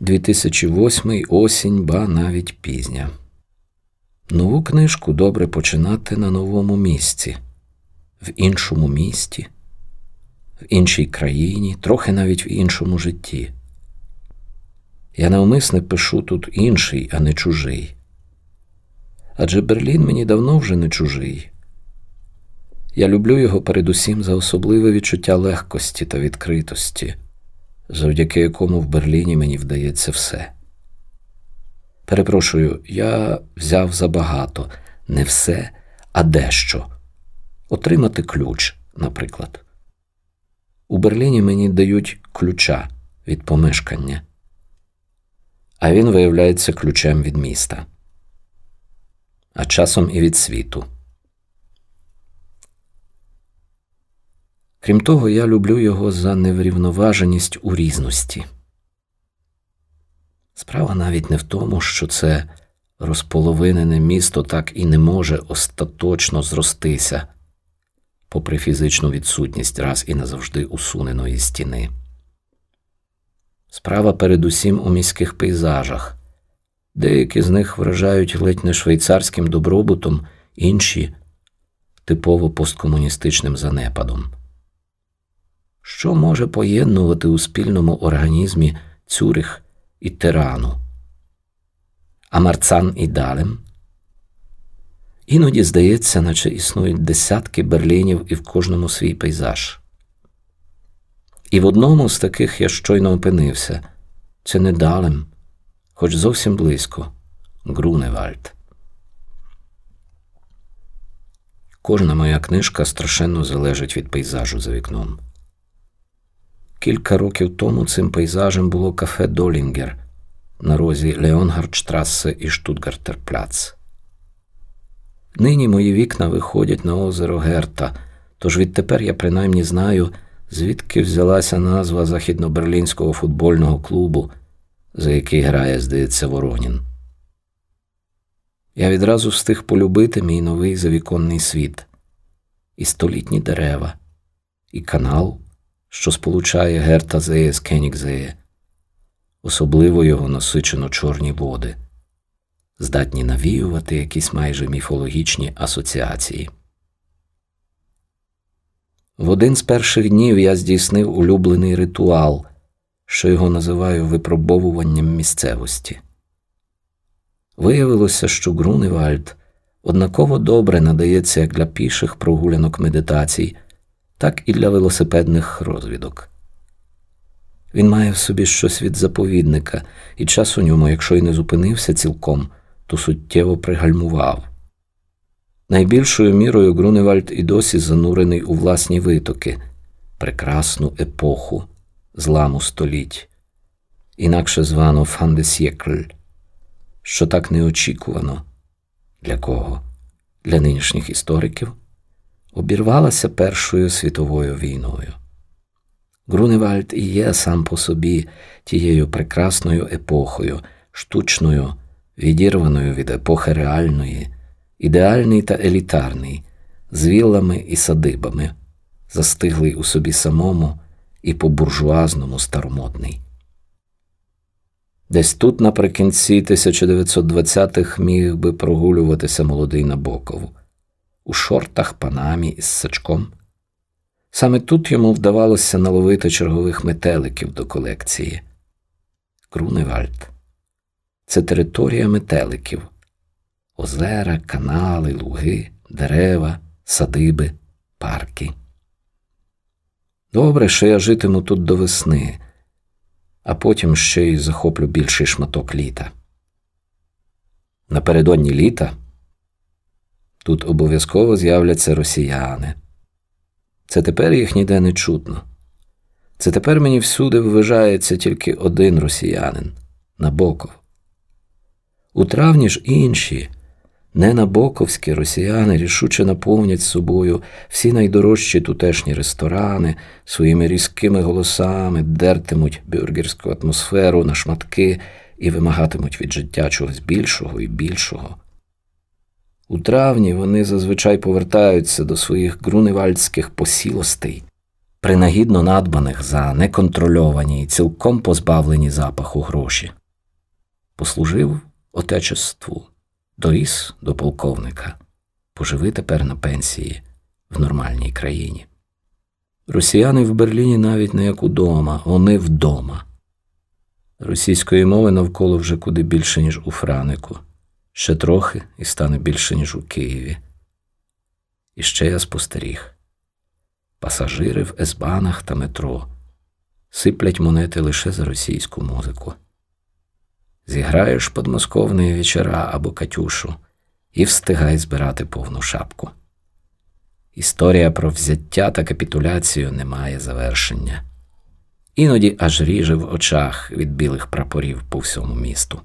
2008 осінь, ба навіть пізня. Нову книжку добре починати на новому місці, в іншому місті, в іншій країні, трохи навіть в іншому житті. Я навмисне пишу тут інший, а не чужий. Адже Берлін мені давно вже не чужий. Я люблю його передусім за особливе відчуття легкості та відкритості, завдяки якому в Берліні мені вдається все. Перепрошую, я взяв забагато, не все, а дещо. Отримати ключ, наприклад. У Берліні мені дають ключа від помешкання, а він виявляється ключем від міста, а часом і від світу. Крім того, я люблю його за неврівноваженість у різності. Справа навіть не в тому, що це розполовинене місто так і не може остаточно зростися, попри фізичну відсутність раз і назавжди усуненої стіни. Справа передусім у міських пейзажах, деякі з них вражають ледь не швейцарським добробутом, інші типово посткомуністичним занепадом. Що може поєднувати у спільному організмі Цюрих і Тирану, а Марцан і Далем? Іноді здається, наче існують десятки берлінів і в кожному свій пейзаж. І в одному з таких я щойно опинився це не Далем, хоч зовсім близько Груневальд. Кожна моя книжка страшенно залежить від пейзажу за вікном. Кілька років тому цим пейзажем було кафе Долінгер на розі Леонгардштрасе і Штутгартерпляц. Нині мої вікна виходять на озеро Герта, тож відтепер я принаймні знаю, звідки взялася назва західноберлінського футбольного клубу, за який грає, здається, Воронін. Я відразу встиг полюбити мій новий завіконний світ, і столітні дерева, і канал що сполучає Гертазеє з Кенігзеє, особливо його насичено чорні води, здатні навіювати якісь майже міфологічні асоціації. В один з перших днів я здійснив улюблений ритуал, що його називаю випробовуванням місцевості. Виявилося, що Груневальд однаково добре надається як для піших прогулянок медитацій так і для велосипедних розвідок. Він має в собі щось від заповідника, і час у ньому, якщо й не зупинився цілком, то суттєво пригальмував. Найбільшою мірою Груневальд і досі занурений у власні витоки, прекрасну епоху, зламу століть, інакше звано Фандесєкль, що так неочікувано для кого? Для нинішніх істориків обірвалася Першою світовою війною. Груневальд і є сам по собі тією прекрасною епохою, штучною, відірваною від епохи реальної, ідеальний та елітарний, з віллами і садибами, застиглий у собі самому і по буржуазному старомодний. Десь тут наприкінці 1920-х міг би прогулюватися молодий Набоков у шортах панамі із сачком. Саме тут йому вдавалося наловити чергових метеликів до колекції. Круневальд це територія метеликів, озера, канали, луги, дерева, садиби, парки. Добре, що я житиму тут до весни, а потім ще й захоплю більший шматок літа. Напередодні літа. Тут обов'язково з'являться росіяни. Це тепер їх ніде не чутно. Це тепер мені всюди вважається тільки один росіянин Набоков. У травні ж інші, не набоковські росіяни рішуче наповнять собою всі найдорожчі тутешні ресторани своїми різкими голосами, дертимуть бюргерську атмосферу на шматки і вимагатимуть від життя чогось більшого і більшого. У травні вони зазвичай повертаються до своїх груневальдських посілостей, принагідно надбаних за неконтрольовані і цілком позбавлені запаху гроші. Послужив отечеству, доріс до полковника, поживи тепер на пенсії в нормальній країні. Росіяни в Берліні навіть не як удома, вони вдома. Російської мови навколо вже куди більше, ніж у Франику, ще трохи і стане більше, ніж у Києві. І ще я спостеріг пасажири в есбанах та метро сиплять монети лише за російську музику. Зіграєш подмосковні вечора або Катюшу і встигай збирати повну шапку. Історія про взяття та капітуляцію не має завершення. Іноді аж ріже в очах від білих прапорів по всьому місту.